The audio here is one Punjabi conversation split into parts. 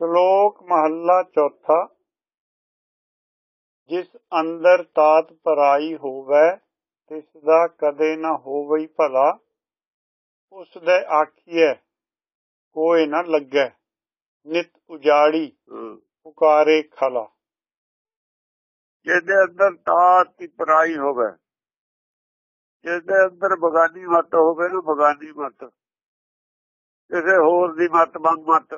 ਸ਼ਲੋਕ ਮਹੱਲਾ ਚੌਥਾ ਜਿਸ ਅੰਦਰ ਤਾਤ ਪਰਾਈ ਹੋਵੇ ਤਿਸ ਦਾ ਕਦੇ ਨਾ ਹੋਵਈ ਭਲਾ ਉਸ ਦੇ ਆਖੀਐ ਕੋਈ ਨਾ ਲੱਗੈ ਨਿਤ ਉਜਾੜੀ ਪੁਕਾਰੇ ਖਲਾ। ਜਿਹਦੇ ਅੰਦਰ ਤਾਤ ਦੀ ਪਰਾਈ ਹੋਵੇ ਜਿਹਦੇ ਅੰਦਰ ਬਗਾਨੀ ਮਤ ਹੋਵੇ ਨਾ ਬਗਾਨੀ ਮਤ ਕਿਸੇ ਹੋਰ ਦੀ ਮਤ ਮੰਗ ਮਤ।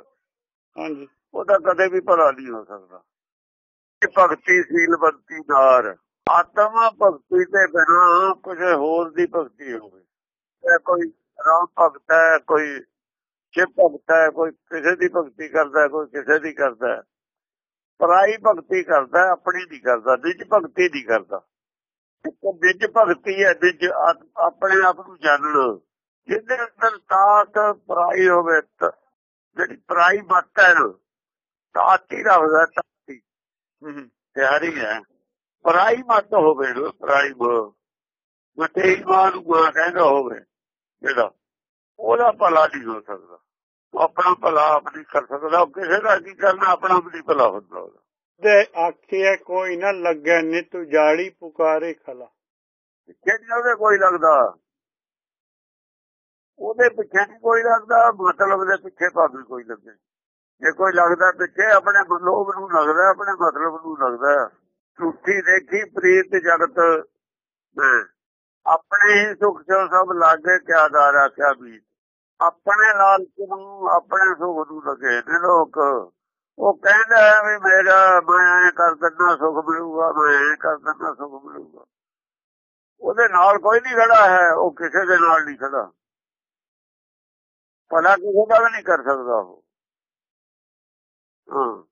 ਹਾਂਜੀ। ਉਹਦਾ ਕਦੇ ਵੀ ਭਲਾ ਨਹੀਂ ਹੋ ਸਕਦਾ। ਇਹ ਭਗਤੀ ਸੀਲਵੰਤੀ ਨਾਰ। ਆਤਮ ਭਗਤੀ ਤੇ ਬਿਨਾ ਕੁਝ ਹੋਰ ਦੀ ਭਗਤੀ ਹੋਵੇ। ਇਹ ਕੋਈ ਰਾਮ ਭਗਤ ਹੈ, ਕੋਈ ਸ਼ਿਵ ਭਗਤ ਹੈ, ਕੋਈ ਕਿਸੇ ਦੀ ਭਗਤੀ ਕਰਦਾ, ਕੋਈ ਕਿਸੇ ਦੀ ਕਰਦਾ। ਹੈ। ਪਰਾਈ ਭਗਤੀ ਕਰਦਾ, ਆਪਣੀ ਨਹੀਂ ਕਰਦਾ, ਨਿਜ ਭਗਤੀ ਨਹੀਂ ਕਰਦਾ। ਇੱਕ ਨਿਜ ਭਗਤੀ ਹੈ, ਨਿਜ ਆਪਣੇ ਆਪ ਨੂੰ ਜਾਣਨ। ਜਿਹਦੇ ਅੰਦਰ ਤਾਤ ਪਰਾਈ ਹੋਵੇ ਜਿਹੜੀ ਪਰਾਈ ਮੱਤ ਹੈ ਨਾ ਤਾਤੀ ਰੱਖਦਾ ਤਾਤੀ ਹੂੰ। ਤਿਆਰੀ ਹੈ। ਪਰਾਈ ਮੱਤ ਹੋਵੇ ਨਾ ਪਰਾਈ ਮਤੇ ਮਾਂ ਨੂੰ ਕਹਿੰਦਾ ਹੋਵੇ ਜਿਹੜਾ ਉਹਦਾ ਭਲਾ ਨਹੀਂ ਹੋ ਸਕਦਾ। ਉਹ ਆਪਣਾ ਭਲਾ ਆਪ ਨਹੀਂ ਕਰ ਸਕਦਾ ਉਹ ਕਿਸੇ ਦਾ ਕੀ ਕਰਨਾ ਆਪਣਾ ਵੀ ਨਹੀਂ ਭਲਾ ਹੁੰਦਾ ਉਹਦਾ। ਦੇ ਆਖੀਐ ਕੋਈ ਨਾ ਲੱਗੈ ਨਿਤ ਉਜਾੜੀ ਪੁਕਾਰੇ ਖਲਾ। ਨਹੀਂ ਉਹਦੇ ਕੋਈ ਲੱਗਦਾ? ਉਹਦੇ ਪਿੱਛੇ ਨਹੀਂ ਕੋਈ ਲੱਗਦਾ, ਮਤਲਬ ਦੇ ਪਿੱਛੇ ਭਾਵੇਂ ਕੋਈ ਲੱਗੇ। ਜੇ ਕੋਈ ਲੱਗਦਾ ਪਿੱਛੇ, ਆਪਣੇ ਲੋਭ ਨੂੰ ਲੱਗਦਾ, ਆਪਣੇ ਮਤਲਬ ਨੂੰ ਲੱਗਦਾ। ਝੂਠੀ ਦੇਖੀ ਪ੍ਰੀਤ ਜਗਤ। ਮੈਂ ਆਪਣੇ ਹੀ ਸੁਖ ਚੋ ਸਭ ਲਾਗੇ ਕਿਆ ਦਾਰਾ ਕਿਆ ਬੀਤ ਆਪਣੇ ਲਾਲਚ ਨੂੰ, ਆਪਣੇ ਸੁਖ ਨੂੰ ਲੱਗੇ ਨੇ ਲੋਕ। ਉਹ ਕਹਿੰਦਾ ਵੀ ਮੇਰਾ, ਮੈਂ ਐਂ ਕਰ ਦਿੰਦਾ, ਸੁਖ ਮਿਲੂਗਾ, ਮੈਂ ਐਂ ਕਰ ਦਿੰਦਾ, ਸੁਖ ਮਿਲੂਗਾ। ਉਹਦੇ ਨਾਲ ਕੋਈ ਨਹੀਂ ਖੜਾ ਹੈ, ਉਹ ਕਿਸੇ ਦੇ ਨਾਲ ਨਹੀਂ ਖੜਾ। ਭਲਾ ਕਿਸੇ ਦਾ ਵੀ ਨਹੀਂ ਕਰ ਸਕਦਾ ਉਹ। ਹਾਂ।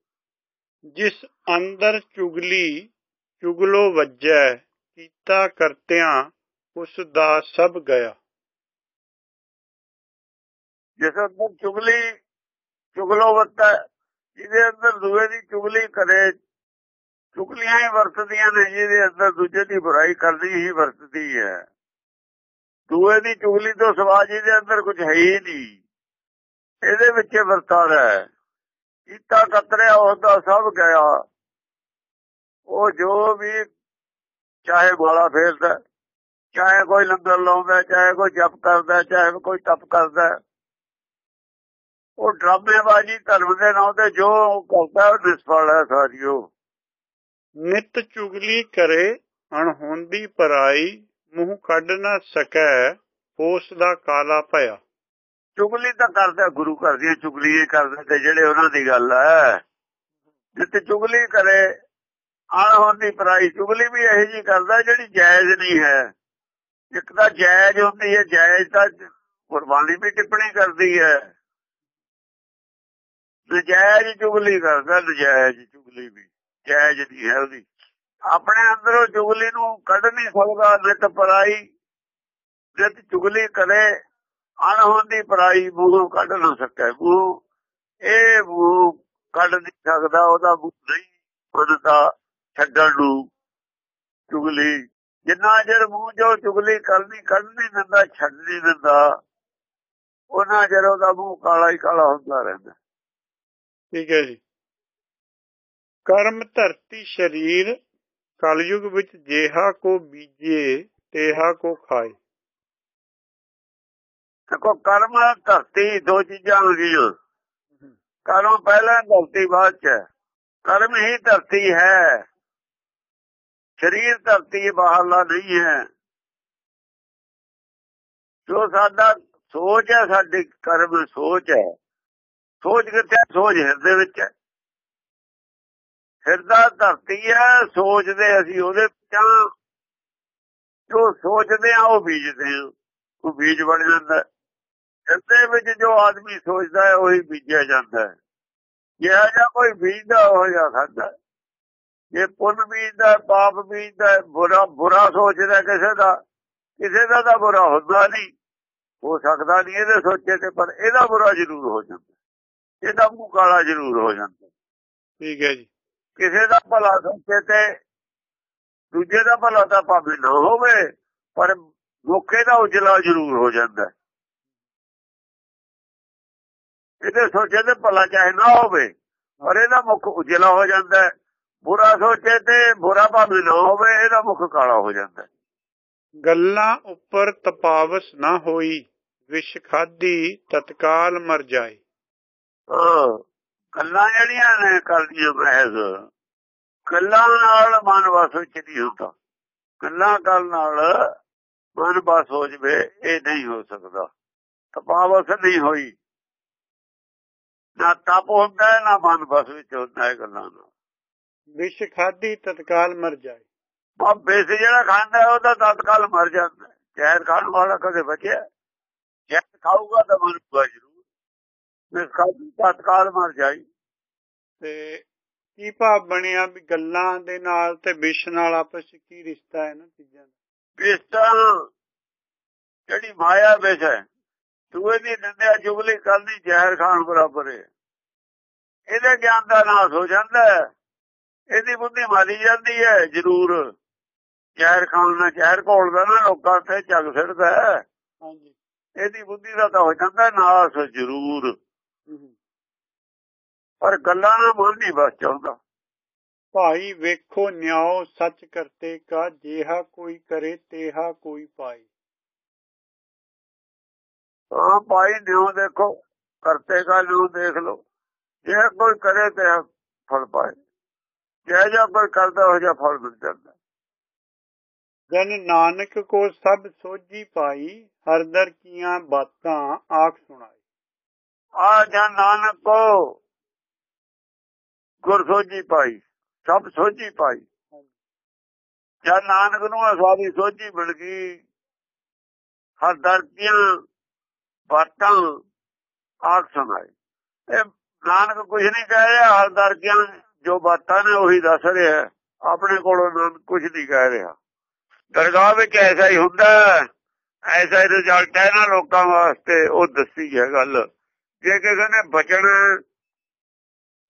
ਜਿਸ ਅੰਦਰ ਚੁਗਲੀ ਚੁਗਲੋ ਵੱਜੈ ਕੀਤਾ ਕਰਤਿਆਂ ਉਸ ਦਾ ਸਭ ਗਿਆ। ਜਿਸ ਅੰਦਰ ਚੁਗਲੀ ਚੁਗਲੋ ਵੱਤਾ ਜਿਹਦੇ ਅੰਦਰ ਦੂਏ ਦੀ ਚੁਗਲੀ ਕਰੇ ਚੁਗਲੀਆਂ ਹੀ ਵਰਤਦੀਆਂ ਨੇ ਜਿਹਦੇ ਅੰਦਰ ਦੂਜੇ ਦੀ ਬੁਰਾਈ ਕਰਦੀ ਹੀ ਵਰਤਦੀ ਹੈ। ਦੂਏ ਦੀ ਚੁਗਲੀ ਤੋਂ ਸਵਾ ਜਿਹਦੇ ਅੰਦਰ ਕੁਝ ਹੈ ਹੀ ਨਹੀਂ। ਇਹਦੇ ਵਿੱਚ ਇਹ ਵਰਤਾਰਾ ਹੈ। ਕੀਤਾ ਕਤਰਿਆ, ਉਹਦਾ ਸਭ ਗਿਆ। ਉਹ ਜੋ ਵੀ ਚਾਹੇ ਗੋਲਾ ਫੇਰਦਾ, ਚਾਹੇ ਕੋਈ ਲੰਗਰ ਲਾਉਂਦਾ, ਚਾਹੇ ਕੋਈ ਜਪ ਕਰਦਾ, ਚਾਹੇ ਕੋਈ ਤਪ ਕਰਦਾ, ਉਹ ਡਰਾਮੇਬਾਜ਼ੀ ਧਰਮ ਦੇ ਨਾਂ ਤੇ ਜੋ ਕਰਦਾ, ਉਹ ਨਿਸਫਲ ਹੈ ਸਾਰਿਓ ਨਿਤ ਚੁਗਲੀ ਕਰੇ, ਅਣਹੋਂਦੀ ਪਰਾਈ, ਮੂੰਹ ਕੱਢ ਨਾ ਸਕੈ ਉਸ ਦਾ ਕਾਲਾ ਭਇਆ। ਚੁਗਲੀ ਤਾਂ ਕਰਦਾ, ਗੁਰੂ ਕਰਦੀ ਚੁਗਲੀ ਕਰਦੇ ਤੇ ਜਿਹੜੇ ਉਹਨਾਂ ਦੀ ਗੱਲ ਹੈ। ਜਿੱਤੇ ਚੁਗਲੀ ਕਰੇ ਅਣਹੋਂਦੀ ਪਰਾਈ ਚੁਗਲੀ ਵੀ ਇਹੋ ਜੀ ਕਰਦਾ ਜਿਹੜੀ ਜਾਇਜ਼ ਨਹੀਂ ਹੈ। ਇੱਕ ਤਾਂ ਜਾਇਜ਼ ਹੁੰਦੀ ਹੈ, ਜਾਇਜ਼ ਤਾਂ ਕੁਰਬਾਨੀ ਵੀ ਟਿੱਪਣੀ ਕਰਦੀ ਹੈ। ਨਜਾਇਜ਼ ਚੁਗਲੀ ਕਰਦਾ, ਨਜਾਇਜ਼ ਚੁਗਲੀ ਵੀ, ਜਾਇਜ਼ ਨਹੀਂ ਹੈ ਉਹਦੀ। ਆਪਣੇ ਅੰਦਰੋਂ ਚੁਗਲੀ ਨੂੰ ਕੱਢ ਨਹੀਂ ਸਕਦਾ ਨਿਤ ਪਰਾਈ ਨਿਤ ਚੁਗਲੀ ਕਰੇ ਅਣਹੋਂਦੀ ਪਰਾਈ ਮੂੰਹੋਂ ਕੱਢ ਨਾ ਸਕੇ ਮੂੰਹ, ਇਹ ਮੂੰਹ ਕੱਢ ਨਹੀਂ ਸਕਦਾ, ਉਹਦਾ ਮੂੰਹ ਨਹੀਂ ਉਹਦਾ ਛੱਡਣ ਨੂੰ ਚੁਗਲੀ। ਜਿੰਨਾ ਚਿਰ ਮੂੰਹ ਜੋ ਚੁਗਲੀ ਕਰਨੀ ਕੱਢ ਨਹੀਂ ਦਿੰਦਾ, ਛੱਡ ਨਹੀਂ ਦਿੰਦਾ, ਉਹਨਾਂ ਚਿਰ ਉਹਦਾ ਮੂੰਹ ਕਾਲਾ ਹੀ ਕਾਲਾ ਹੁੰਦਾ ਰਹਿੰਦਾ। ਠੀਕ ਹੈ ਜੀ। ਕਰਮ ਧਰਤੀ ਸ਼ਰੀਰ, ਕਲਯੁਗ ਵਿੱਚ ਜੇਹਾ ਕੋ ਬੀਜੇ, ਤੇਹਾ ਕੋ ਖਾਏ। ਦੇਖੋ, ਕਰਮ ਧਰਤੀ, ਦੋ ਚੀਜ਼ਾਂ ਹੁੰਦੀਆਂ ਕਰਮ ਪਹਿਲਾਂ ਧਰਤੀ ਬਾਅਦ ਚ ਕਰਮ ਹੀ ਧਰਤੀ ਹੈ। ਸਰੀਰ ਧਰਤੀ ਬਾਹਰਲਾ ਨਹੀਂ ਹੈ। ਜੋ ਸਾਡਾ ਸੋਚ ਹੈ, ਸਾਡੀ ਕਰਮ ਸੋਚ ਹੈ। ਸੋਚ ਕਿੱਥੇ ਸੋਚ ਹਿਰਦੇ ਵਿੱਚ ਹੈ। ਹਿਰਦਾ ਧਰਤੀ ਹੈ ਸੋਚਦੇ ਅਸੀਂ ਉਹਦੇ ਵਿੱਚ ਜੋ ਸੋਚਦੇ ਆ, ਉਹ ਬੀਜਦੇ ਆ ਉਹ ਬੀਜ ਬਣ ਜਾਂਦਾ ਹਿਰਦੇ ਵਿੱਚ ਜੋ ਆਦਮੀ ਸੋਚਦਾ ਹੈ ਉਹੀ ਬੀਜਿਆ ਜਾਂਦਾ ਹੈ। ਜੇ ਜਾਂ ਕੋਈ ਬੀਜਦਾ ਹੋ ਜਾ ਖਾਦਾ ਜੇ ਪੁੰਨ ਬੀਜਦਾ ਪਾਪ ਬੀਜਦਾ ਬੁਰਾ ਬੁਰਾ ਸੋਚਦਾ ਕਿਸੇ ਦਾ ਕਿਸੇ ਦਾ ਤਾਂ ਬੁਰਾ ਹੁੰਦਾ ਨਹੀਂ। ਹੋ ਸਕਦਾ ਨਹੀਂ ਇਹਦੇ ਸੋਚੇ ਤੇ ਪਰ ਇਹਦਾ ਬੁਰਾ ਜ਼ਰੂਰ ਹੋ ਜਾਂਦਾ ਇਹਦਾ ਮੂੰਹ ਕਾਲਾ ਜ਼ਰੂਰ ਹੋ ਜਾਂਦਾ ਠੀਕ ਹੈ ਜੀ। ਕਿਸੇ ਦਾ ਭਲਾ ਸੋਚੇ ਤੇ ਦੂਜੇ ਦਾ ਭਲਾ ਤਾਂ ਭਾਵੇਂ ਨਾ ਹੋਵੇ ਪਰ ਮੌਕੇ ਦਾ ਉਜਲਾ ਜ਼ਰੂਰ ਹੋ ਜਾਂਦਾ ਇਹਦੇ ਸੋਚੇ ਤੇ ਭਲਾ ਚਾਹੇ ਨਾ ਹੋਵੇ ਪਰ ਇਹਦਾ ਮੁਖ ਉਜਲਾ ਹੋ ਜਾਂਦਾ ਹੈ। ਬੁਰਾ ਸੋਚੇ ਤੇ ਬੁਰਾ ਭਾਵੇਂ ਨਾ ਹੋਵੇ ਇਹਦਾ ਮੁਖ ਕਾਲਾ ਹੋ ਜਾਂਦਾ ਗੱਲਾਂ ਉੱਪਰ ਤਪਾਵਸ ਨਾ ਹੋਈ ਵਿਸ਼ ਖਾਦੀ ਤਤਕਾਲ ਮਰ ਜਾਏ। ਗੱਲਾਂ ਜਿਹੜੀਆਂ ਨੇ ਕਰਦੀਆਂ ਮਹਿਜ਼ ਗੱਲਾਂ ਨਾਲ ਮਨ ਵਸ ਵਿੱਚ ਨਹੀਂ ਹੁੰਦਾ। ਗੱਲਾਂ ਕਰਨ ਨਾਲ ਮਨ ਬਸ ਹੋ ਜਵੇ ਇਹ ਨਹੀਂ ਹੋ ਸਕਦਾ। ਤਪਾਵਸ ਨਹੀਂ ਹੋਈ। ਨਾ ਤਪ ਹੁੰਦਾ ਨਾ ਮਨ ਬਸ ਵਿੱਚ ਹੁੰਦਾ ਹੈ ਗੱਲਾਂ ਨਾਲ ਵਿਸ਼ ਖਾਦੀ ਤਤਕਾਲ ਮਰ ਜਾਏ। ਉਹ ਬੇਸ ਜਿਹੜਾ ਖਾਂਦਾ ਉਹ ਤਾਂ ਤਤਕਾਲ ਮਰ ਜਾਂਦਾ। ਜ਼ਹਿਰ ਖਾਣ ਵਾਲਾ ਕਦੇ ਬਚਿਆ? ਜ਼ਹਿਰ ਖਾਊਗਾ ਤਾਂ ਮਰ ਜੂਗਾ ਜ਼ਰੂਰ। ਬੇਸ ਖਾਦੀ ਤਤਕਾਲ ਮਰ ਜਾਈ। ਤੇ ਕੀ ਭਾਵ ਬਣਿਆ ਵੀ ਗੱਲਾਂ ਦੇ ਨਾਲ ਤੇ ਵਿਸ਼ ਨਾਲ ਆਪਸ ਵਿੱਚ ਕੀ ਰਿਸ਼ਤਾ ਹੈ ਨਾ ਚੀਜ਼ਾਂ ਦਾ? ਬੇਸ ਤਾਂ ਜਿਹੜੀ ਮਾਇਆ ਬੇਸ ਹੈ ਦੂਏ ਦੀ ਨਿੰਦਿਆ ਚੁਗਲੀ ਕਰਨੀ ਜ਼ਹਿਰ ਖਾਣ ਬਰਾਬਰ ਹੈ ਇਹਦੇ ਗਿਆਨ ਦਾ ਨਾਸ ਹੋ ਜਾਂਦਾ ਹੈ। ਇਹਦੀ ਬੁੱਧੀ ਮਾਰੀ ਜਾਂਦੀ ਹੈ ਜ਼ਰੂਰ। ਜ਼ਹਿਰ ਖਾਣ ਨਾਲ ਜ਼ਹਿਰ ਘੋਲਦਾ ਨਾ ਲੋਕਾਂ ਤੇ ਜਗ ਫਿਰਦਾ ਹੈ। ਹਾਂਜੀ। ਇਹਦੀ ਬੁੱਧੀ ਦਾ ਤਾਂ ਹੋ ਜਾਂਦਾ ਨਾਸ ਜ਼ਰੂਰ। ਪਰ ਗੱਲਾਂ ਨਾਲ ਮਨ ਨਹੀਂ ਬਸ ਚਾਹੁੰਦਾ ਭਾਈ ਵੇਖੋ ਨਿਆਓ ਸੱਚ ਕਰਤੇ ਕਾ ਜੇਹਾ ਕੋਈ ਕਰੇ ਤੇਹਾ ਕੋਈ ਪਾਏ। ਹਾਂ ਭਾਈ ਨਿਉ ਦੇਖੋ ਕਰਤੇ ਕਾ ਨਿਉ ਦੇਖ ਲਓ। ਜੇ ਕੋਈ ਕਰੇ ਤੇ ਫਲ ਪਾਏ। ਜੇ ਜੋ ਕੋਈ ਕਰਦਾ ਹੋ ਜਾ ਫਲ ਮਿਲ ਜਾਂਦਾ। ਜਨ ਨਾਨਕ ਕੋ ਸਭ ਸੋਝੀ ਪਾਈ ਹਰ ਦਰ ਕੀਆਂ ਬਾਤਾਂ ਆਖ ਸੁਣਾਈ। ਆ ਜਾਂ ਨਾਨਕ ਕੋ ਗੁਰ ਸੋਝੀ ਪਾਈ ਸਭ ਸੋਝੀ ਪਾਈ। ਜਾਂ ਨਾਨਕ ਨੂੰ ਅਸਵਾਦੀ ਸੋਝੀ ਮਿਲ ਗਈ। ਹਰ ਦਰ ਦੀਆਂ ਬਾਤਾਂ ਆਖ ਸੁਣਾਈ ਇਹ ਨਾਨਕ ਕੁਝ ਨਹੀਂ ਕਹਿ ਰਿਹਾ ਹਰ ਦਰ ਜੋ ਬਾਤਾਂ ਨੇ ਉਹੀ ਦੱਸ ਰਿਹਾ। ਆਪਣੇ ਕੋਲੋਂ ਨਾਨਕ ਕੁਝ ਨਹੀਂ ਕਹਿ ਰਿਹਾ। ਦਰਗਾਹ ਵਿੱਚ ਐਸਾ ਹੀ ਹੁੰਦਾ ਐਸਾ ਹੀ ਰਿਜ਼ਲਟ ਹੈ ਨਾ ਲੋਕਾਂ ਵਾਸਤੇ, ਉਹ ਦੱਸੀ ਹੈ ਗੱਲ। ਜੇ ਕਿਸੇ ਨੇ ਬਚਣ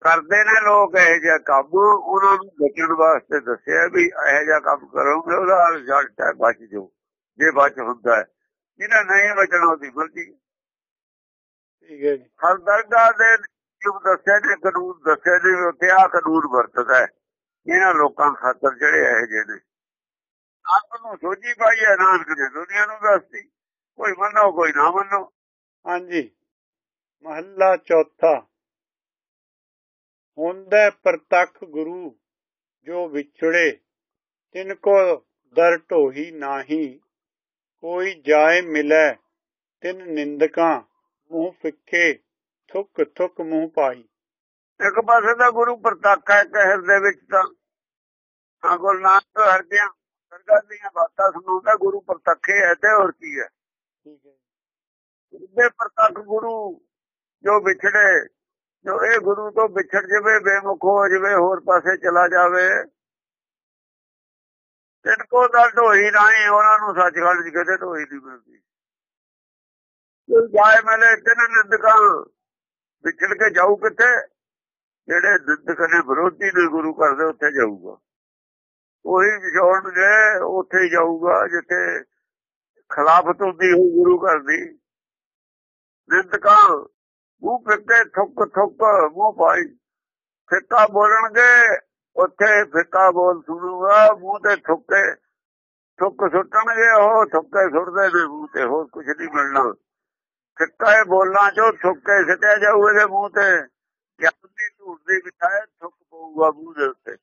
ਕਰਦੇ ਨੇ ਲੋਕ, ਇਹ ਜਿਹਾ ਕੰਮ ਉਹਨਾਂ ਨੂੰ ਬਚਣ ਵਾਸਤੇ ਦੱਸਿਆ ਵੀ ਇਹ ਜਿਹਾ ਕੰਮ ਕਰੋਗੇ, ਉਹਦਾ ਰਿਜ਼ਲਟ ਹੈ ਬਚ ਜਾਓ। ਜੇ ਬਚ ਹੁੰਦਾ ਹੈ, ਜਿਹਨੇ ਨਹੀਂ ਬਚਣਾ ਉਹਦੀ ਮਰਜ਼ੀ। ਠੀਕ ਹੈ ਜੀ। ਹਰ ਦਰਗਾਹ ਦੇ ਜੋ ਦੱਸਿਆ ਨੇ ਕਾਨੂੰਨ ਦੱਸਿਆ ਨੇ ਉੱਥੇ ਆ ਕਾਨੂੰਨ ਵਰਤਦਾ ਹੈ। ਇਹਨਾਂ ਲੋਕਾਂ ਖਾਤਰ ਜਿਹੜੇ ਇਹ ਜਿਹੇ ਨੇ। ਆਪ ਨੂੰ ਸੋਝੀ ਪਾਈ ਹੈ ਨਾਨਕ ਨੇ ਦੁਨੀਆ ਨੂੰ ਦੱਸਤੀ। ਕੋਈ ਮੰਨੋ ਕੋਈ ਨਾ ਮੰਨੋ। ਹਾਂਜੀ। ਮਹੱਲਾ ਚੌਥਾ। ਹੁੰਦਾ ਪ੍ਰਤੱਖ ਗੁਰੂ ਜੋ ਵਿਛੜੇ ਤਿਨ ਕੋ ਦਰ ਢੋਹੀ ਨਾਹੀ ਕੋਈ ਜਾਏ ਮਿਲੈ ਤਿਨ ਨਿੰਦਕਾਂ। ਮੂੰਹ ਫਿੱਕੇ ਥੁੱਕ ਥੁੱਕ ਮੂੰਹ ਪਾਈ। ਇੱਕ ਪਾਸੇ ਦਾ ਗੁਰੂ ਪ੍ਰਤੱਖ ਹੈ ਕਹਿਰ ਦੇ ਵਿੱਚ ਤਾਂ। ਆ ਗੁਰੂ ਨਾਨਕ ਹਰਦਿਆਂ ਸਰਗਤ ਦੀਆਂ ਬਾਤਾਂ ਸੁਣਾਉਂਦਾ ਗੁਰੂ ਪ੍ਰਤੱਖੇ ਹੈ ਤੇ ਹੋਰ ਕੀ ਹੈ। ਠੀਕ ਹੈ। ਪ੍ਰਤੱਖ ਗੁਰੂ ਜੋ ਵਿਛੜੇ ਜੋ ਇਹ ਗੁਰੂ ਤੋਂ ਵਿਛੜ ਜਵੇ ਬੇਮੁਖ ਹੋ ਜਵੇ ਹੋਰ ਪਾਸੇ ਚਲਾ ਜਾਵੇ ਤਿਨ ਕੋ ਦਾ ਢੋਈ ਨਹੀਂ ਉਹਨਾਂ ਨੂੰ ਸੱਚਖੰਡ ਜੀ ਕਦੇ ਢੋਈ ਨਹੀਂ ਮਿਲਦੀ। ਜਾਏ ਮਿਲੇ ਤਿੰਨ ਨਿੰਦਕਾਂ ਵਿਛੜ ਕੇ ਜਾਊ ਕਿੱਥੇ? ਜਿਹੜੇ ਨਿੰਦਕ ਨੇ ਵਿਰੋਧੀ ਨੇ ਗੁਰੂ ਘਰ ਦੇ, ਉੱਥੇ ਜਾਊਗਾ। ਉਹੀ ਵਿਛੋੜਨਗੇ ਉੱਥੇ ਜਾਊਗਾ, ਜਿੱਥੇ ਖਿਲਾਫਤ ਹੁੰਦੀ ਹੋਈ ਗੁਰੂ ਘਰ ਨਿੰਦਕਾਂ ਮੂੰਹ ਫਿੱਕੇ ਥੁੱਕ ਥੁੱਕ ਮੂੰਹ ਪਾਈ ਫਿੱਕਾ ਬੋਲਣਗੇ, ਉੱਥੇ ਫਿੱਕਾ ਬੋਲ ਸੁਣੂਗਾ, ਮੂੰਹ ਤੇ ਥੁੱਕੇ ਥੁੱਕ ਸੁੱਟਣਗੇ, ਉਹ ਥੁੱਕੇ ਸੁੱਟਦੇ ਨੇ, ਮੂੰਹ ਤੇ ਹੋਰ ਕੁਝ ਨਹੀਂ ਮਿਲਣਾ। ਫਿੱਕਾ ਇਹ ਬੋਲਣਾ ਚੋਂ ਥੁੱਕੇ ਸਿੱਟਿਆ ਜਾਊ ਇਹਦੇ ਮੂੰਹ ਤੇ। ਗਿਆਨ ਦੀ ਝੂਠ ਦੀ ਬਿਠਾਏ ਥੁੱਕ ਪਊਗਾ ਮੂੰਹ ਦੇ ਉੱਤੇ।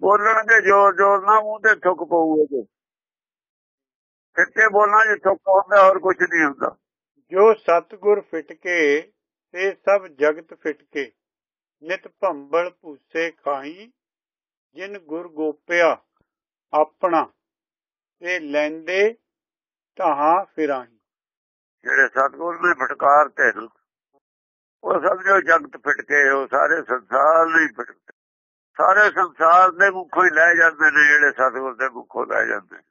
ਬੋਲਣਗੇ ਜ਼ੋਰ ਜ਼ੋਰ ਨਾਲ ਮੂੰਹ ਤੇ ਥੁੱਕ ਪਊਗਾ ਤੇ ਫਿੱਕੇ ਬੋਲਣਾ ਜੇ ਥੁੱਕ ਹੁੰਦਾ ਹੋਰ ਕੁਝ ਨਹੀਂ ਹੁੰਦਾ। ਜੋ ਸਤਗੁਰ ਫਿਟ ਕੇ, ਤੇ ਸਭ ਜਗਤ ਫਿਟ ਕੇ। ਨਿਤ ਭੰਬਲ ਭੂਸੇ ਖਾਈ, ਜਿਨ ਗੁਰ ਗੋਪਿਆ ਆਪਣਾ, ਤੇ ਲੈਂਦੇ ਤਹਾਂ ਫਿਰਾਈ। ਜਿਹੜੇ ਸਤਗੁਰ ਨੇ ਫਟਕਾਰ ਤੇ ਨੂੰ ਉਹ ਸਮਝੋ ਜਗਤ ਫਿਟ ਕੇ ਉਹ ਸਾਰੇ ਸੰਸਾਰ ਲਈ ਫਿਟਕੇ। ਸਾਰੇ ਸੰਸਾਰ ਦੇ ਮੁੱਖੋਂ ਹੀ ਲੈ ਜਾਂਦੇ ਨੇ ਜਿਹੜੇ ਸਤਗੁਰ ਦੇ ਮੁੱਖੋਂ ਲੈ ਜਾਂਦੇ ਨੇ।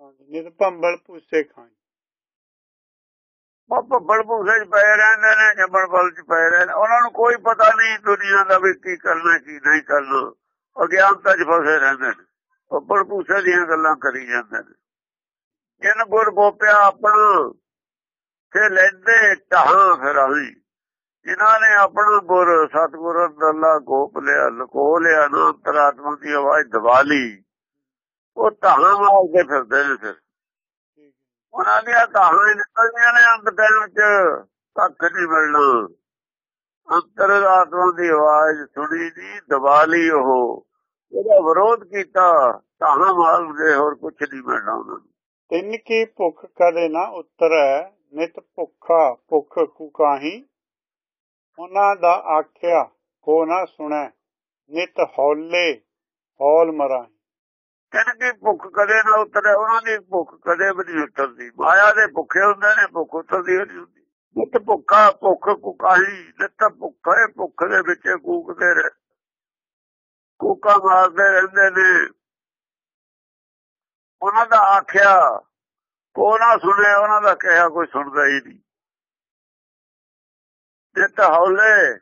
ਹਾਂਜੀ ਨਿਤ ਭੰਬਲ ਭੂਸੇ ਉਹ ਭੂਸੇ ਚ ਪਏ ਰਹਿੰਦੇ ਨੇ ਜੰਬਲ ਬਲ ਚ ਪਏ ਰਹਿੰਦੇ ਉਹਨਾਂ ਨੂੰ ਕੋਈ ਪਤਾ ਨਹੀਂ ਦੁਨੀਆ ਦਾ ਵੀ ਕੀ ਕਰਨਾ ਕੀ ਨਹੀਂ ਕਰਨਾ। ਅਗਿਆਨਤਾ ਚ ਫਸੇ ਰਹਿੰਦੇ ਨੇ। ਭੱਬਲ ਭੂਸੇ ਦੀਆਂ ਗੱਲਾਂ ਕਰੀ ਜਾਂਦੇ ਨੇ। ਜਿਨ ਗੁਰ ਗੋਪਿਆ ਆਪਣਾ ਤੇ ਲੈਂਦੇ ਟਹਾਂ ਫਿਰਾਈ ਜਿਨ੍ਹਾਂ ਨੇ ਆਪਣਾ ਗੁਰ, ਸਤਗੁਰ ਅੱਲਾ ਗੋਪ ਲਿਆ ਲਕੋ ਲਿਆ ਨਾ ਅੰਤਰਾਤਮਾ ਦੀ ਆਵਾਜ਼ ਦਬਾ ਲਈ, ਉਹ ਧਾਹਾਂ ਮਾਰਦੇ ਫਿਰਦੇ ਨੇ ਫਿਰ। ਉਹਨਾਂ ਦੀਆਂ ਧਾਹਾਂ ਨਿਕਲਦੀਆਂ ਨੇ ਅੰਤ ਟਾਈਮ ਚ ਕੱਖ ਨਹੀਂ ਮਿਲਣਾ। ਅੰਤਰਾਤਮਾ ਦੀ ਆਵਾਜ਼ ਸੁਣੀ ਦੀ ਦਬਾ ਲਈ ਉਹ। ਉਹਦਾ ਵਿਰੋਧ ਕੀਤਾ ਧਾਹਾਂ ਮਾਰਦੇ ਹੋਰ ਕੁਝ ਨਹੀਂ ਮਿਲਣਾ ਉਹਨਾਂ ਨੂੰ। ਤਿੰਨ ਕੀ ਭੁੱਖ ਕਦੇ ਨਾ ਉਤਰੈ ਨਿਤ ਭੁੱਖਾ ਭੁੱਖ ਕੁਕਾਹੀ, ਉਹਨਾਂ ਦਾ ਆਖਿਆ, ਕੋ ਨਾ ਸੁਣੈ, ਨਿਤ ਹੌਲੇ ਹੌਲ ਮਰਾਹੀ। ਕਹਿੰਦੇ ਭੁੱਖ ਕਦੇ ਨਾ ਉਤਰੇ, ਉਹਨਾਂ ਦੀ ਭੁੱਖ ਕਦੇ ਵੀ ਨਹੀਂ ਉਤਰਦੀ। ਮਾਇਆ ਦੇ ਭੁੱਖੇ ਹੁੰਦੇ ਨੇ, ਭੁੱਖ ਉਤਰਦੀ ਨਹੀਂ ਹੁੰਦੀ। ਨਿਤ ਭੁੱਖਾ ਭੁੱਖ ਕੁਕਾਹੀ, ਨਿਤ ਭੁੱਖੇ ਭੁੱਖ ਦੇ ਵਿੱਚ ਕੂਕਦੇ ਰਹੇ। ਕੂਕਾ ਮਾਰਦੇ ਰਹਿੰਦੇ ਨੇ। ਉਹਨਾਂ ਦਾ ਆਖਿਆ ਉਹ ਨਾ ਸੁਣੇ ਉਹਨਾਂ ਦਾ ਕਿਹਾ ਕੋਈ ਸੁਣਦਾ ਹੀ ਨਹੀਂ। ਜਿੱਤ ਹੌਲੇ,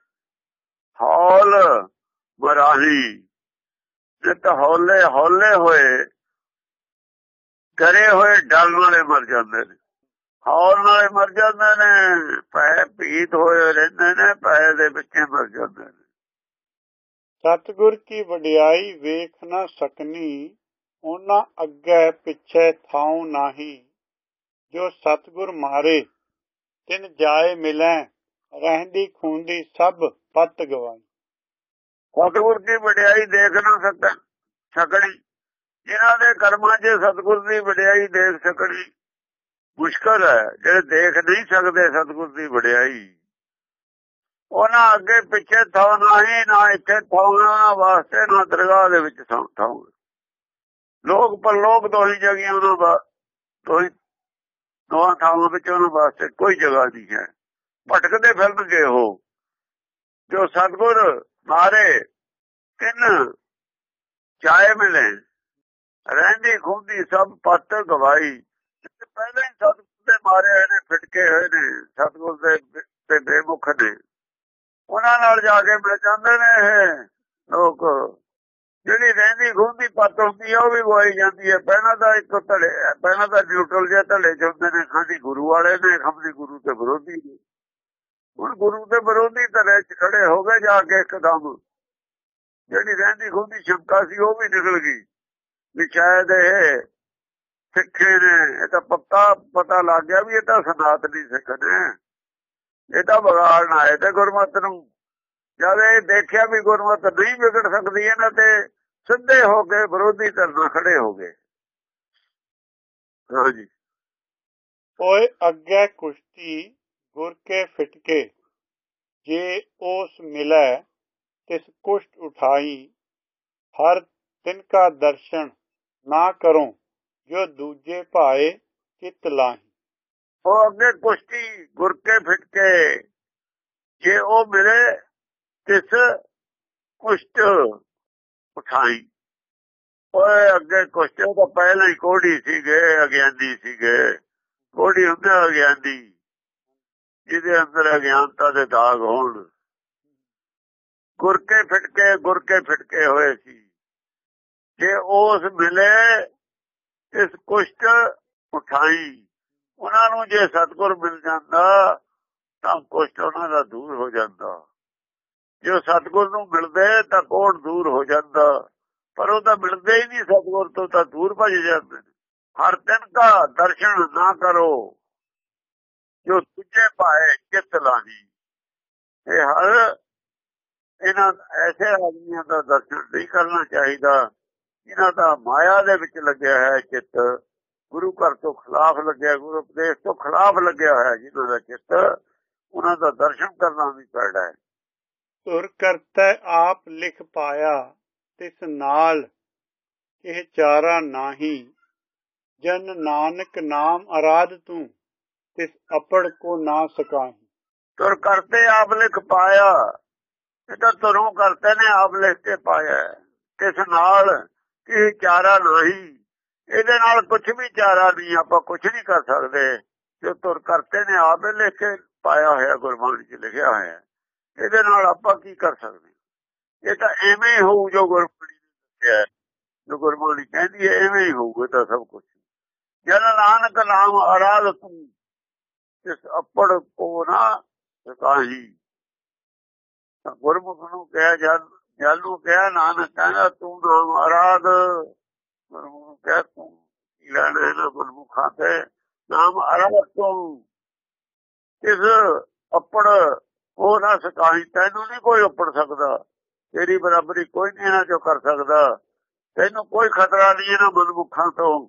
ਹੌਲ ਬਰਾਹੀ। ਜਿੱਤ ਹੌਲੇ ਹੌਲੇ ਹੋਏ ਕਰੇ ਹੋਏ ਡਲ ਨਾਲੇ ਮਰ ਜਾਂਦੇ ਨੇ। ਹੌਲ ਨਾਲੇ ਮਰ ਜਾਂਦੇ ਨੇ ਪੈ ਪੀਤ ਹੋਏ ਰਹਿੰਦੇ ਨੇ ਪੈ ਦੇ ਵਿੱਚੇ ਮਰ ਜਾਂਦੇ ਨੇ। ਸਤਿਗੁਰ ਕੀ ਵਡਿਆਈ ਵੇਖ ਨਾ ਸਕਨੀ, ਉਹਨਾਂ ਅੱਗੇ ਪਿੱਛੇ ਥਾਉ ਨਾਹੀ। ਜੋ ਸਤਿਗੁਰ ਮਾਰੇ, ਤਿਨ ਜਾਏ ਮਿਲੈ, ਰਹਿੰਦੀ ਖੂੰਦੀ ਸਭ ਪਤ ਗਵਾਈ। ਸਤਿਗੁਰ ਦੀ ਵਡਿਆਈ ਦੇਖ ਨਾ ਸਕਦਾ ਸਕਣੀ। ਜਿਨ੍ਹਾਂ ਦੇ ਕਰਮਾਂ 'ਚ ਸਤਿਗੁਰ ਦੀ ਵਡਿਆਈ ਦੇਖ ਸਕਣੀ। ਮੁਸ਼ਕਲ ਹੈ, ਜਿਹੜੇ ਦੇਖ ਨਹੀਂ ਸਕਦੇ ਸਤਿਗੁਰ ਦੀ ਵਡਿਆਈ। ਉਹਨਾਂ ਅੱਗੇ ਪਿੱਛੇ ਥਾਂ ਨਹੀਂ ਨਾ, ਇੱਥੇ ਥਾਂ ਵਾਸਤੇ ਨਾ ਦਰਗਾਹ ਦੇ ਵਿੱਚ ਥਾਂ ਲੋਕ ਪਰਲੋਕ ਦੋਹੀ ਜਗੀਆਂ ਉਹਨਾਂ ਦਾ, ਦੋਹੀ ਦੋਹਾਂ ਥਾਵਾਂ ਵਿੱਚ ਉਹਨਾਂ ਵਾਸਤੇ ਕੋਈ ਜਗ੍ਹਾ ਨਹੀਂ ਹੈ। ਭਟਕਦੇ ਫਿਰਨਗੇ ਉਹ। ਜੋ ਸਤਗੁਰ ਮਾਰੇ ਕਿਨ ਚਾਹੇ ਮਿਲੇ। ਰਹਿੰਦੀ ਖੁੰਦੀ ਸਭ ਪੱਤ ਗਵਾਈ। ਪਹਿਲਾਂ ਹੀ ਸਤਗੁਰ ਦੇ ਮਾਰੇ ਹੋਏ ਨੇ, ਫਿਟਕੇ ਹੋਏ ਨੇ, ਸਤਗੁਰ ਦੇ ਤੇ ਬੇਮੁਖ ਨੇ। ਉਹਨਾਂ ਨਾਲ ਜਾ ਕੇ ਮਿਲ ਜਾਂਦੇ ਨੇ ਇਹ ਲੋਕ। ਜਿਹੜੀ ਰਹਿੰਦੀ ਖੁੰਦੀ ਪੱਤ ਹੁੰਦੀ ਆ, ਉਹ ਵੀ ਗਵਾਈ ਜਾਂਦੀ ਹੈ ਪਹਿਲਾਂ ਤਾਂ ਇੱਕ ਧੜੇ, ਪਹਿਲਾਂ ਤਾਂ ਨਿਊਟਰਲ ਜਿਹਾ ਧੜੇ ਚ ਨੇ, ਖਾਂਦੀ ਗੁਰੂ ਵਾਲੇ ਨੇ, ਖਾਂਦੀ ਗੁਰੂ ਤੇ ਵਿਰੋਧੀ ਨੇ। ਹੁਣ ਗੁਰੂ ਦੇ ਵਿਰੋਧੀ ਧੜੇ ਚ ਖੜੇ ਹੋ ਗਏ ਜਾ ਕੇ ਇੱਕਦਮ। ਜਿਹੜੀ ਰਹਿੰਦੀ ਖੁੰਦੀ ਸ਼ੰਕਾ ਸੀ, ਉਹ ਵੀ ਨਿਕਲ ਗਈ। ਵੀ ਸ਼ਾਇਦ ਇਹ ਸਿੱਖੇ ਨੇ, ਇਹ ਤਾਂ ਪੱਕਾ ਪਤਾ ਲੱਗ ਗਿਆ ਵੀ ਇਹ ਤਾਂ ਸਨਾਤਨੀ ਸਿੱਖ ਨੇ। ਇਹ ਤਾਂ ਬਗਾੜਨ ਆਏ ਤੇ ਗੁਰਮਤ ਨੂੰ। ਜਦ ਇਹ ਦੇਖਿਆ ਵੀ ਗੁਰਮਤ ਨਹੀਂ ਵਿਗੜ ਸਕਦੀ, ਇਹਨਾਂ ਤੇ ਸਿੱਧੇ ਹੋ ਕੇ ਵਿਰੋਧੀ ਧਰਨਾ ਖੜੇ ਹੋ ਗਏ ਹਾਂਜੀ ਓਏ ਅੱਗੇ ਕੁਸ਼ਤੀ ਗੁਰ ਕੇ ਫਿਟਕੇ ਜੇ ਉਸ ਮਿਲੈ ਤਿਸ ਕੁਸ਼ਟ ਉਠਾਈ ਹਰ ਤਿਨ ਕਾ ਦਰਸ਼ਨ ਨਾ ਕਰੋ ਜੋ ਦੂਜੇ ਭਾਏ ਚਿਤ ਲਾਹੀ ਉਹ ਅੱਗੇ ਕੁਸ਼ਤੀ ਗੁਰ ਕੇ ਫਿਟਕੇ ਜੇ ਉਹ ਮਿਲੇ ਤਿਸ ਕੁਸ਼ਟ ਉਠਾਈ। ਓਏ ਅੱਗੇ ਕੁਸ਼ਟ ਤਾਂ ਪਹਿਲਾਂ ਹੀ ਕੋੜੀ ਸੀਗੇ, ਅਗਿਆਨੀ ਸੀਗੇ। ਕੋੜੀ ਹੁੰਦਾ ਅਗਿਆਨੀ, ਜਿਹਦੇ ਅੰਦਰ ਅਗਿਆਨਤਾ ਦੇ ਦਾਗ ਹੋਣ। ਗੁਰਕੇ ਫਿਟਕੇ ਗੁਰ ਫਿਟਕੇ ਹੋਏ ਸੀ। ਜੇ ਉਸ ਮਿਲੇ ਇਸ ਕੁਸ਼ਟ ਉਠਾਈ, ਉਹਨਾਂ ਨੂੰ ਜੇ ਸਤਗੁਰ ਮਿਲ ਜਾਂਦਾ, ਤਾਂ ਕੁਸ਼ਟ ਉਹਨਾਂ ਦਾ ਦੂਰ ਹੋ ਜਾਂਦਾ। ਜੋ ਸਤਗੁਰ ਨੂੰ ਮਿਲਦੇ ਤਾਂ ਕੋੜ ਦੂਰ ਹੋ ਜਾਂਦਾ? ਪਰ ਉਹ ਤਾਂ ਮਿਲਦੇ ਹੀ ਨਹੀਂ ਸਤਗੁਰ ਤੋਂ, ਤਾਂ ਦੂਰ ਭਜ ਜਾਂਦੇ ਹਰ ਦਿਨ ਦਾ ਦਰਸ਼ਨ ਨਾ ਕਰੋ, ਜੋ ਤੁਝੇ ਪਾਏ ਚਿਤ ਲਾਹੀ। ਇਹ ਹਰ ਇਹਨਾਂ ਐਸੇ ਆਦਮੀਆਂ ਦਾ ਦਰਸ਼ਨ ਨਹੀਂ ਕਰਨਾ ਚਾਹੀਦਾ ਇਹਨਾਂ ਦਾ ਮਾਇਆ ਦੇ ਵਿੱਚ ਲੱਗਿਆ ਹੈ ਚਿੱਤ। ਗੁਰੂ ਘਰ ਤੋਂ ਖਿਲਾਫ ਲੱਗਿਆ, ਗੁਰੂ ਉਪਦੇਸ਼ ਤੋਂ ਖਿਲਾਫ ਲੱਗਿਆ ਹੋਇਆ ਜਿਹਨਾਂ ਦਾ ਚਿੱਤ, ਉਹਨਾਂ ਦਾ ਦਰਸ਼ਨ ਕਰਨਾ ਵੀ ਪੈਣਾ ਹੈ। ਤੁਰ ਕਰਤਾ ਆਪ ਲਿਖ ਪਾਇਆ, ਤਿਸ ਨਾਲ ਇਹ ਚਾਰਾ ਨਾਹੀ। ਜਨ ਨਾਨਕ ਨਾਮ ਅਰਾਧ ਤੂੰ, ਤਿਸ ਅਪੜ ਕੋ ਨਾ ਸਕਾਹੀ। ਤੁਰ ਕਰਤੇ ਆਪ ਲਿਖ ਪਾਇਆ, ਇਹ ਤਾਂ ਤੁਰੋਂ ਕਰਤੇ ਨੇ ਆਪ ਲਿਖ ਕੇ ਪਾਇਆ ਤਿਸ ਨਾਲ ਇਹ ਚਾਰਾ ਨਹੀਂ। ਇਹਦੇ ਨਾਲ ਕੁਝ ਵੀ ਚਾਰਾ ਨਹੀਂ, ਆਪਾਂ ਕੁਝ ਨਹੀਂ ਕਰ ਸਕਦੇ। ਜੋ ਤੁਰ ਕਰਤੇ ਨੇ ਆਪ ਲਿਖ ਕੇ ਪਾਇਆ ਹੋਇਆ, ਗੁਰਬਾਣੀ 'ਚ ਲਿਖਿਆ ਹੋਇਆ ਇਹਦੇ ਨਾਲ ਆਪਾਂ ਕੀ ਕਰ ਸਕਦੇ ਇਹ ਤਾਂ ਐਵੇਂ ਹੋਊ ਜੋ ਗੁਰਬਾਣੀ ਨੇ ਦੱਸਿਆ ਜੋ ਗੁਰਬਾਣੀ ਕਹਿੰਦੀ ਹੈ, ਐਵੇਂ ਹੀ ਹੋਊਗਾ ਤਾਂ ਸਭ ਕੁਝ ਜਨ ਨਾਨਕ ਨਾਮ ਅਰਾਧ ਤੂੰ ਇਸ ਅਪੜ ਕੋ ਨਾ ਸਕਾਹੀ ਗੁਰਮੁਖ ਨੂੰ ਕਿਹਾ ਜਦ ਜਦ ਨੂੰ ਕਿਹਾ, ਨਾਨਕ ਕਹਿੰਦਾ, ਤੂੰ ਨਾਮ ਆਰਾਧ। ਗੁਰਮੁਖ ਨੂੰ ਕਿਹਾ, ਤੂੰ ਲੈਣਾ ਇਹਨਾਂ ਗੁਰਮੁਖਾਂ ਤੇ? ਨਾਮ ਆਰਾਧ ਤੂੰ। ਇਸ ਅੱਪੜ ਉਹ ਨਾ ਸਕਾਈ ਤੈਨੂੰ ਨਹੀਂ ਕੋਈ ਅੱਪੜ ਸਕਦਾ। ਤੇਰੀ ਬਰਾਬਰੀ ਕੋਈ ਨਹੀਂ ਇਹਨਾਂ ਚੋਂ ਕਰ ਸਕਦਾ। ਤੈਨੂੰ ਕੋਈ ਖਤਰਾ ਨਹੀਂ ਇਹਨਾਂ ਮਨਮੁਖਾਂ ਤੋਂ।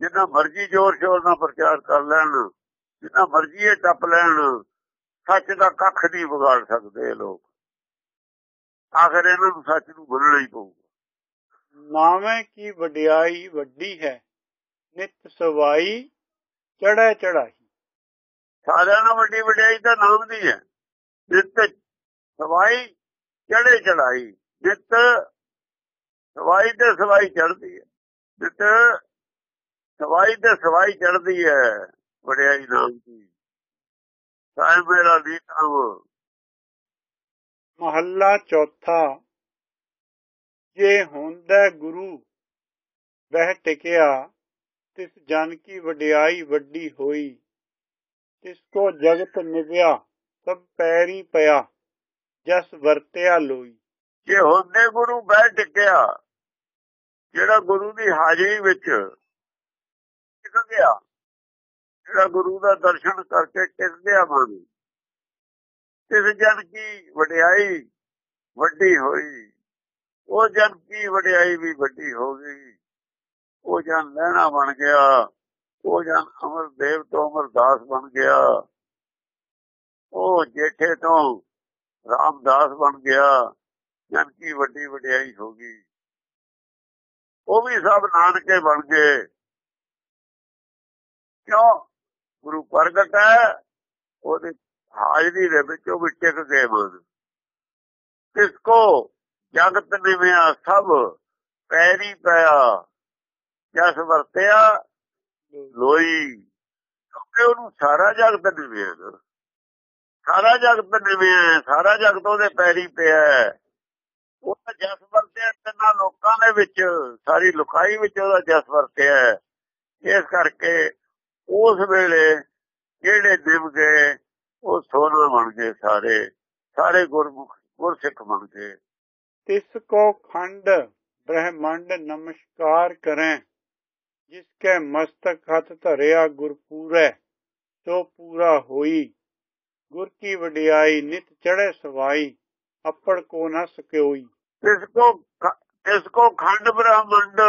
ਜਿੰਨਾ ਮਰਜ਼ੀ ਜ਼ੋਰ ਸ਼ੋਰ ਨਾਲ ਪ੍ਰਚਾਰ ਕਰ ਲੈਣ ਜਿੰਨਾ ਮਰਜ਼ੀ ਇਹ ਟੱਪ ਲੈਣ ਸੱਚ ਦਾ ਕੱਖ ਨਹੀਂ ਵਿਗਾੜ ਸਕਦੇ ਲੋਕ। ਆਖਰ ਇਹਨਾਂ ਨੂੰ ਸੱਚ ਨੂੰ ਬੋਲਣਾ ਹੀ ਪਊਗਾ। ਨਾਵੇਂ ਕੀ ਵਡਿਆਈ ਵੱਡੀ ਹੈ ਨਿਤ ਸਵਾਈ ਚੜੈ ਚੜਾਈ ਸਾਰਿਆਂ ਨਾਲ ਵੱਡੀ ਵਡਿਆਈ ਤਾਂ ਨਾਮ ਦੀ ਹੈ। ਨਿਤ ਸਵਾਈ ਚੜੇ ਚੜਾਈ ਨਿਤ ਸਵਾਈ ਤੇ ਸਵਾਈ ਚੜਦੀ ਹੈ। ਨਿਤ ਸਵਾਈ ਤੇ ਸਵਾਈ ਚੜਦੀ ਹੈ, ਵਡਿਆਈ ਨਾਮ ਦੀ। ਸਾਹਿਬ ਮੇਰਾ ਦੀਨਾਮ ਮਹੱਲਾ ਚੌਥਾ, ਜੇ ਹੁੰਦਾ ਗੁਰੂ, ਵਹਿ ਟਿਕਿਆ, ਤਿਸ ਜਨ ਕੀ ਵਡਿਆਈ ਵੱਡੀ ਹੋਈ, ਤਿਸ ਕੋ ਜਗਤ ਨਿਵਿਆ। ਸਭ ਪੈਰੀ ਪਿਆ, ਜਸ ਵਰਤਿਆ ਲੋਈ। ਜੇ ਹੁੰਦੇ ਗੁਰੂ ਬਹਿ ਟਿਕਿਆ, ਜਿਹੜਾ ਗੁਰੂ ਦੀ ਹਾਜ਼ਰੀ ਵਿੱਚ ਟਿਕ ਗਿਆ, ਜਿਹੜਾ ਗੁਰੂ ਦਾ ਦਰਸ਼ਨ ਕਰਕੇ ਟਿਕ ਗਿਆ ਮਨ ਇਸ ਜਨ ਕੀ ਵਡਿਆਈ ਵੱਡੀ ਹੋਈ, ਉਹ ਜਨ ਕੀ ਵਡਿਆਈ ਵੀ ਵੱਡੀ ਹੋ ਗਈ। ਉਹ ਜਨ ਲੈਣਾ ਬਣ ਗਿਆ, ਉਹ ਜਨ ਅਮਰ ਦੇਵ ਤੋਂ ਅਮਰਦਾਸ ਬਣ ਗਿਆ। ਉਹ ਜੇਠੇ ਤੋਂ ਰਾਮਦਾਸ ਬਣ ਗਿਆ ਜਨ ਕੀ ਵੱਡੀ ਵਡਿਆਈ ਹੋ ਗਈ। ਉਹ ਵੀ ਸਭ ਨਾਨਕੇ ਬਣ ਗਏ। ਕਿਉਂ? ਗੁਰੂ ਪ੍ਰਗਟ ਹੈ, ਉਹਦੇ ਹਾਜ਼ਰੀ ਦੇ ਵਿੱਚ ਉਹ ਵੀ ਟਿਕ ਗਏ ਮਨ। ਕਿਸ ਕੋ ਜਗਤ ਨਿਵਿਆ ਸਭ ਪੈਰੀ ਪਿਆ, ਜਸ ਵਰਤਿਆ ਲੋਈ, ਕਿਉਂਕਿ ਉਹਨੂੰ ਸਾਰਾ ਜਗਤ ਨਿਵਿਆ ਸਾਰਾ ਜਗਤ ਨਿਵਿਆ ਸਾਰਾ ਜਗਤ ਉਹਦੇ ਪੈਰੀ ਪਿਆ ਉਹ ਜਸ ਵਰਤਿਆ ਤਿੰਨਾਂ ਲੋਕਾਂ ਦੇ ਵਿੱਚ, ਸਾਰੀ ਲੁਕਾਈ ਵਿੱਚ ਉਹਦਾ ਜਸ ਵਰਤਿਆ ਇਸ ਕਰਕੇ ਉਸ ਵੇਲੇ ਜਿਹੜੇ ਦਿਵ ਗਏ, ਉਹ ਸੋਨਾ ਬਣ ਗਏ ਸਾਰੇ ਸਾਰੇ ਗੁਰਮੁਖ, ਗੁਰਸਿੱਖ ਬਣ ਗਏ। ਤਿਸ ਕੋ ਖੰਡ ਬ੍ਰਹਮੰਡ ਨਮਸਕਾਰ ਕਰੈ, ਜਿਸ ਕੈ ਮਸਤਕ ਹੱਥ ਧਰਿਆ ਗੁਰਪੂਰੈ, ਸੋ ਪੂਰਾ ਹੋਈ। ਗੁਰ ਕੀ ਵਡਿਆਈ ਨਿਤ ਚੜ੍ਹੇ ਸਵਾਈ ਅੱਪੜ ਕੋ ਨ ਸਕਿਓਈ ਇਸ ਕੋ ਇਸ ਕੋ ਖੰਡ ਬ੍ਰਹਮੰਡ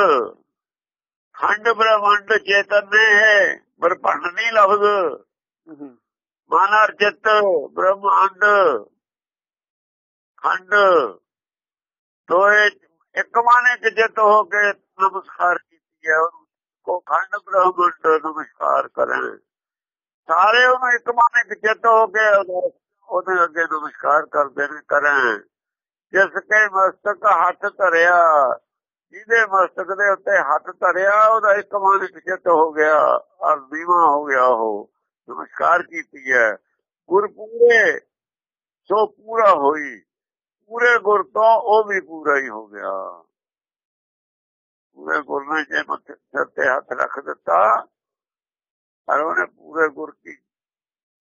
ਖੰਡ ਬ੍ਰਹਮੰਡ ਚੇਤਨ ਹੈ ਬਰਪੰਡ ਨਹੀਂ ਲਫ਼ਜ਼। ਮਾਨਰ ਚਿੱਤ ਬ੍ਰਹਮੰਡ ਖੰਡ। ਦੋਏ ਇੱਕ ਮਾਨੇ ਚ ਜਿੱਤ ਹੋ ਕੇ ਨਮਸਕਾਰ ਕੀਤੀ ਹੈ ਕੋ ਖੰਡ ਬ੍ਰਹਮੰਡ ਨਮਸਕਾਰ ਕਰਨ। ਸਾਰੇ ਉਹਨੂੰ ਇੱਕ ਮਾਨੇ ਚ ਹੋ ਕੇ ਉਹਦੇ ਅੱਗੇ ਨਮਸਕਾਰ ਕਰਦੇ ਨੇ ਕਰਨ ਜਿਸ ਕੇ ਮਸਤਕ ਹੱਥ ਧਰਿਆ, ਜਿਹਦੇ ਮਸਤਕ ਦੇ ਉੱਤੇ ਹੱਥ ਧਰਿਆ, ਉਹਦਾ ਇੱਕ ਮਨ ਚਿੱਤ ਹੋ ਗਿਆ, ਔਰ ਦੀਵਾ ਹੋ ਗਿਆ ਉਹ। ਨਮਸਕਾਰ ਕੀਤੀ ਹੈ। ਗੁਰ ਪੂਰੇ, ਸੋ ਪੂਰਾ ਹੋਈ। ਪੂਰੇ ਗੁਰ ਤੋਂ ਉਹ ਵੀ ਪੂਰਾ ਹੀ ਹੋ ਗਿਆ। ਪੂਰੇ ਗੁਰ ਨੇ ਜੇ ਮੱਥੇ ਤੇ ਹੱਥ ਰੱਖ ਦਿੱਤਾ ਔਰ ਉਹਨੇ ਪੂਰੇ ਗੁਰ ਕੀ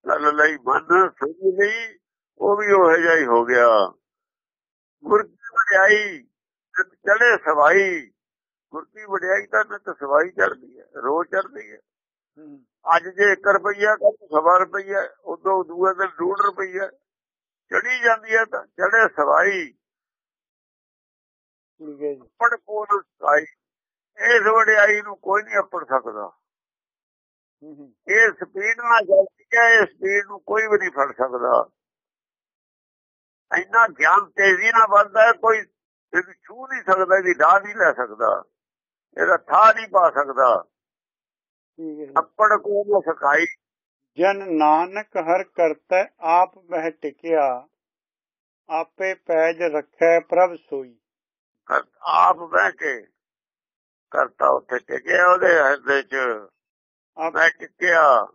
ਗੱਲ ਲਈ ਮਨ ਸੁਣੀ ਲਈ ਉਹ ਵੀ ਉਹ ਜਿਹਾ ਹੀ ਹੋ ਗਿਆ। ਗੁਰ ਦੀ ਵਡਿਆਈ? ਚੜੇ ਸਵਾਈ। ਗੁਰ ਦੀ ਵਡਿਆਈ ਤਾਂ ਨਿਤ ਸਵਾਈ ਚੜਦੀ ਹੈ ਰੋਜ਼ ਚੜਦੀ ਹੈ। ਅੱਜ ਜੇ 1 ਰੁਪਈਆ ਕੱਲ ਸਵਾ ਰੁਪਈਆ ਉਦੋਂ ਦੂਏ ਦਿਨ 2 ਰੁਪਈਆ। ਚੜੀ ਜਾਂਦੀ ਹੈ ਤਾਂ ਚੜੇ ਸਵਾਈ। ਪੜ ਕੋਲ ਸਵਾਈ। ਇਸ ਵਡਿਆਈ ਨੂੰ ਕੋਈ ਨਹੀਂ ਅੱਪੜ ਸਕਦਾ। ਇਹ ਸਪੀਡ ਨਾਲ ਚੱਲਦੀ ਹੈ ਇਹ ਸਪੀਡ ਨੂੰ ਕੋਈ ਵੀ ਨਹੀਂ ਫੜ ਸਕਦਾ। ਇੰਨਾ ਗਿਆਨ ਤੇਜ਼ੀ ਨਾਲ ਵੱਧਦਾ ਹੈ ਕੋਈ ਇਹਨੂੰ ਛੂ ਨਹੀਂ ਸਕਦਾ ਇਹਦੀ ਢਾਹ ਨਹੀਂ ਲੈ ਸਕਦਾ। ਇਹਦਾ ਥਾਂ ਨਹੀਂ ਪਾ ਸਕਦਾ। ਅੱਪੜ ਕੋ ਨਾ ਸਕਾਈ ਜਨ ਨਾਨਕ ਹਰ ਕਰਤਾ ਆਪ ਬਹਿ ਟਿਕਿਆ। ਆਪੇ ਪੈਜ ਰੱਖੈ ਪ੍ਰਭ ਸੋਈ। ਆਪ ਬਹਿ ਕੇ ਕਰਤਾ ਉੱਥੇ ਟਿਕਿਆ ਉਹਦੇ ਹਿਰਦੇ 'ਚ। ਮੈਂ ਟਿਕਿਆ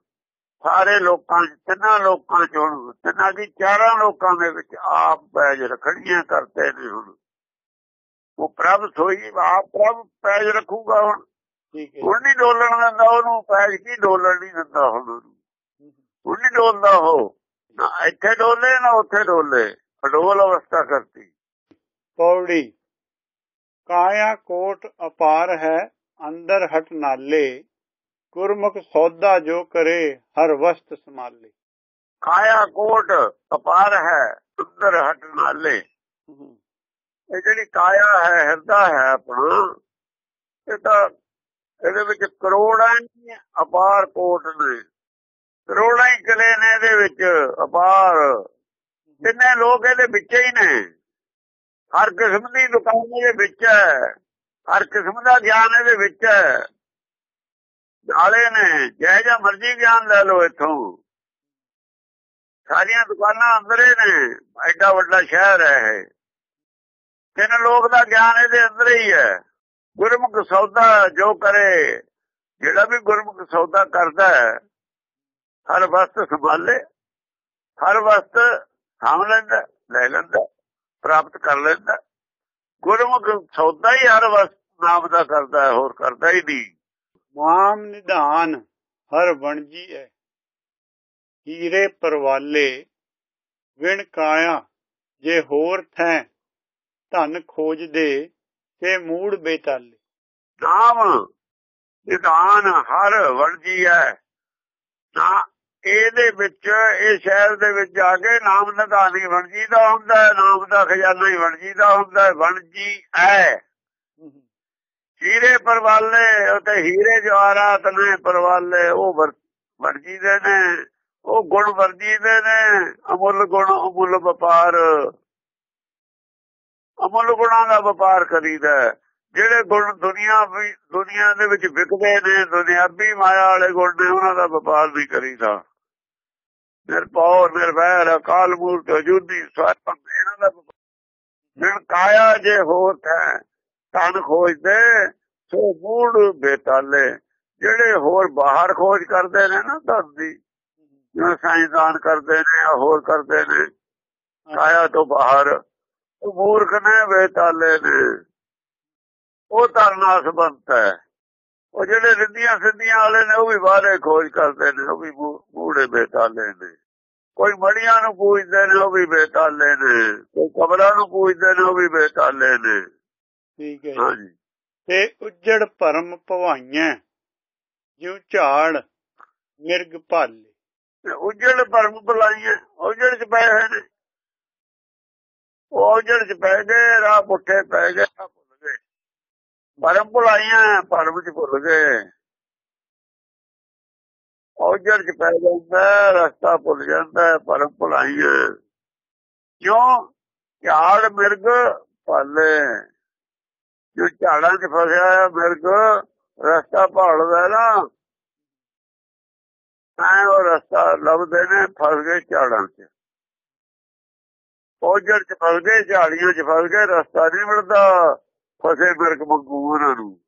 ਸਾਰੇ ਲੋਕਾਂ ਤਿੰਨਾਂ ਲੋਕਾਂ ਚੋਂ ਤਿੰਨਾਂ ਦੀ ਚਾਰਾਂ ਲੋਕਾਂ ਦੇ ਵਿੱਚ ਆਪ ਪੈਜ ਰੱਖਣੀਆਂ ਕਰਤੇ ਨੇ ਹੁਣ। ਉਹ ਪ੍ਰਭ ਸੋਈ ਆਪ ਪ੍ਰਭ ਪੈਜ ਰੱਖੂਗਾ ਹੁਣ। ਠੀਕ ਹੈ। ਹੁਣ ਨਹੀਂ ਡੋਲਣ ਦਿੰਦਾ ਉਹਨੂੰ ਪੈਜ ਕੀ ਡੋਲਣ ਨਹੀਂ ਦਿੰਦਾ ਹੁਣ ਹੁਣ ਨਹੀਂ ਡੋਲਦਾ ਉਹ। ਨਾ ਇੱਥੇ ਡੋਲੇ ਨਾ ਉੱਥੇ ਡੋਲੇ। ਅਡੋਲ ਅਵਸਥਾ ਕਰਤੀ। ਪੌੜੀ ਕਾਇਆ ਕੋਟ ਅਪਾਰ ਹੈ ਅੰਦਰ ਹਟ ਨਾਲੇ। ਗੁਰਮੁਖ ਸੌਦਾ ਜੋ ਕਰੇ ਹਰ ਵਸਤ ਸੰਭਾਲੇ। ਕਾਇਆ ਕੋਟ ਅਪਾਰ ਹੈ ਅੰਦਰ ਹਟ ਨਾਲੇ। ਇਹ ਜਿਹੜੀ ਕਾਇਆ ਹੈ ਹਿਰਦਾ ਹੈ ਆਪਣਾ ਇਹ ਤਾਂ ਇਹਦੇ ਵਿੱਚ ਕਰੋੜਾਂ ਅਪਾਰ ਕੋਟ ਨੇ। ਕਰੋੜਾਂ ਹੀ ਕਿਲੇ ਨੇ ਇਹਦੇ ਵਿੱਚ ਅਪਾਰ। ਕਿੰਨੇ ਲੋਕ ਇਹਦੇ ਵਿੱਚ ਹੀ ਨੇ। ਹਰ ਕਿਸਮ ਦੀ ਦੁਕਾਨ ਇਹਦੇ ਵਿੱਚ ਹੈ। ਹਰ ਕਿਸਮ ਦਾ ਗਿਆਨ ਇਹਦੇ ਵਿੱਚ ਹੈ। ਨਾਲੇ ਨੇ ਜੈ ਜਾਂ ਮਰਜ਼ੀ ਗਿਆਨ ਲੈ ਲਓ ਇੱਥੋਂ। ਸਾਰੀਆਂ ਦੁਕਾਨਾਂ ਅੰਦਰੇ ਨੇ, ਐਡਾ ਵੱਡਾ ਸ਼ਹਿਰ ਹੈ ਇਹ। ਕਿੰਨ ਲੋਕ ਦਾ ਗਿਆਨ ਇਹਦੇ ਅੰਦਰ ਹੀ ਹੈ। ਗੁਰਮੁਖ ਸੌਦਾ ਜੋ ਕਰੇ, ਜਿਹੜਾ ਵੀ ਗੁਰਮੁਖ ਸੌਦਾ ਕਰਦਾ ਹੈ, ਹਰ ਵਸਤ ਸੰਭਾਲੇ, ਹਰ ਵਸਤ ਸਾਂਭ ਲੈਂਦਾ, ਲੈ ਲੈਂਦਾ, ਪ੍ਰਾਪਤ ਕਰ ਲੈਂਦਾ। ਗੁਰਮੁਖ ਸੌਦਾ ਹੀ ਹਰ ਵਸਤ ਨਾਮ ਦਾ ਕਰਦਾ ਹੋਰ ਕਰਦਾ ਹੀ ਨਹੀਂ। ਮਾਮ ਨਿਧਾਨ ਹਰ ਵਣਜੀ ਹੈ ਹੀਰੇ ਪਰਵਾਲੇ, ਵਿਣ ਕਾਇਆ, ਜੇ ਹੋਰ ਥੈ ਧਨ ਖੋਜਦੇ, ਤੇ ਮੂੜ ਬੇਤਾਲੇ। ਨਾਮ ਨਿਧਾਨ ਹਰ ਵਣਜੀ ਹੈ ਨਾ ਇਹਦੇ ਵਿੱਚ, ਇਹ ਸ਼ਹਿਰ ਦੇ ਵਿੱਚ ਜਾ ਕੇ ਨਾਮ ਨਿਧਾਨੀ ਵਣਜੀ ਦਾ ਹੁੰਦਾ, ਨਾਮ ਦਾ ਖਜ਼ਾਨਾ ਹੀ ਵਣਜੀ ਦਾ ਹੁੰਦਾ ਵਣਜੀ ਹੈ ਹੀਰੇ ਪਰਵਾਲੇ ਉਤੇ ਹੀਰੇ ਜਵਾਹਰਾਤ ਨੇ ਪਰਵਾਲੇ, ਉਹ ਵਰਜੀ ਦੇ ਨੇ, ਉਹ ਗੁਣ ਵਰਜੀ ਦੇ ਨੇ, ਅਮੁੱਲ ਗੁਣ, ਅਮੁੱਲ ਵਪਾਰ। ਅਮੁੱਲ ਗੁਣਾਂ ਦਾ ਵਪਾਰ ਕਰੀਦਾ ਜਿਹੜੇ ਗੁਣ ਦੁਨੀਆ ਵੀ, ਦੁਨੀਆ ਦੇ ਵਿੱਚ ਵਿਕਦੇ ਨੇ, ਦੁਨਿਆਵੀ ਮਾਇਆ ਵਾਲੇ ਗੁਣ ਨੇ, ਉਹਨਾਂ ਦਾ ਵਪਾਰ ਨਹੀਂ ਕਰੀਦਾ। ਨਿਰਪਉ ਨਿਰਵੈਰ, ਅਕਾਲ ਮੂਰਤ ਅਜੂਦੀ ਸਾਰਾ ਇਹਨਾਂ ਦਾ ਜਿਣ ਕਾਇਆ ਜੇ ਹੋਤ ਹੈ ਤਨ ਖੋਜਦੇ, ਸੋ ਮੂੜ ਬੇਤਾਲੇ। ਜਿਹੜੇ ਹੋਰ ਬਾਹਰ ਖੋਜ ਕਰਦੇ ਨੇ ਨਾ ਧਰਤੀ, ਜਿਵੇਂ ਸਾਇੰਸਦਾਨ ਕਰਦੇ ਨੇ ਹੋਰ ਕਰਦੇ ਨੇ ਕਾਇਆ ਤੋਂ ਬਾਹਰ, ਉਹ ਮੂਰਖ ਨੇ, ਬੇਤਾਲੇ ਨੇ। ਉਹ ਤਰਨਾਸ ਬੰਤ ਹੈ। ਉਹ ਜਿਹੜੇ ਰਿੱਧੀਆਂ ਸਿੱਧੀਆਂ ਵਾਲੇ ਨੇ, ਉਹ ਵੀ ਬਾਹਰੇ ਖੋਜ ਕਰਦੇ ਨੇ, ਉਹ ਵੀ ਮੂੜੇ ਬੇਤਾਲੇ ਨੇ। ਕੋਈ ਮੜੀਆਂ ਨੂੰ ਪੂਜਦੇ ਨੇ, ਉਹ ਵੀ ਬੇਤਾਲੇ ਨੇ। ਕੋਈ ਕਬਰਾਂ ਨੂੰ ਪੂਜਦੇ ਨੇ, ਉਹ ਵੀ ਬੇਤਾਲੇ ਨੇ। ਠੀਕ ਹੈ ਹਾਂਜੀ। ਤੇ ਉੱਜੜ ਭਰਮ ਭਵਾਈਆਂ ਜਿਉ ਝਾੜ ਮਿਰਗ ਭਾਲੇ। ਉੱਜੜ ਭਰਮ ਭਲਾਈਆਂ ਉੱਜੜ ਚ ਪਏ ਹੋਏ ਨੇ। ਉਹ ਉੱਜੜ ਚ ਪੈ ਗਏ ਰਾਹ ਪੁੱਠੇ ਪੈ ਗਏ ਭੁੱਲ ਗਏ। ਭਰਮ ਭਲਾਈਆਂ ਭਰਮ ਚ ਭੁੱਲ ਗਏ। ਉੱਜੜ ਚ ਪੈ ਜਾਂਦਾ ਰਸਤਾ ਭੁੱਲ ਜਾਂਦਾ ਭਰਮ ਭਲਾਈਆਂ। ਕਿਉਂ ਝਾੜ ਮਿਰਗ ਭਾਲੇ। ਜੋ ਝਾੜਾਂ 'ਚ ਫਸਿਆ ਹੈ ਮਿਰਗ ਰਸਤਾ ਭਾਲਦਾ ਨਾ ਐ ਉਹ ਰਸਤਾ ਲੱਭਦੇ ਨੇ, ਫਸ ਗਏ ਝਾੜਾਂ 'ਚ। ਉਹ 'ਚ ਫਸ ਗਏ, ਝਾੜੀਆਂ 'ਚ ਫਸ ਗਏ, ਰਸਤਾ ਨਹੀਂ ਮਿਲਦਾ, ਫਸੇ ਮਿਰਗ ਮੰਗੂ ਉਹਨਾਂ ਨੂੰ।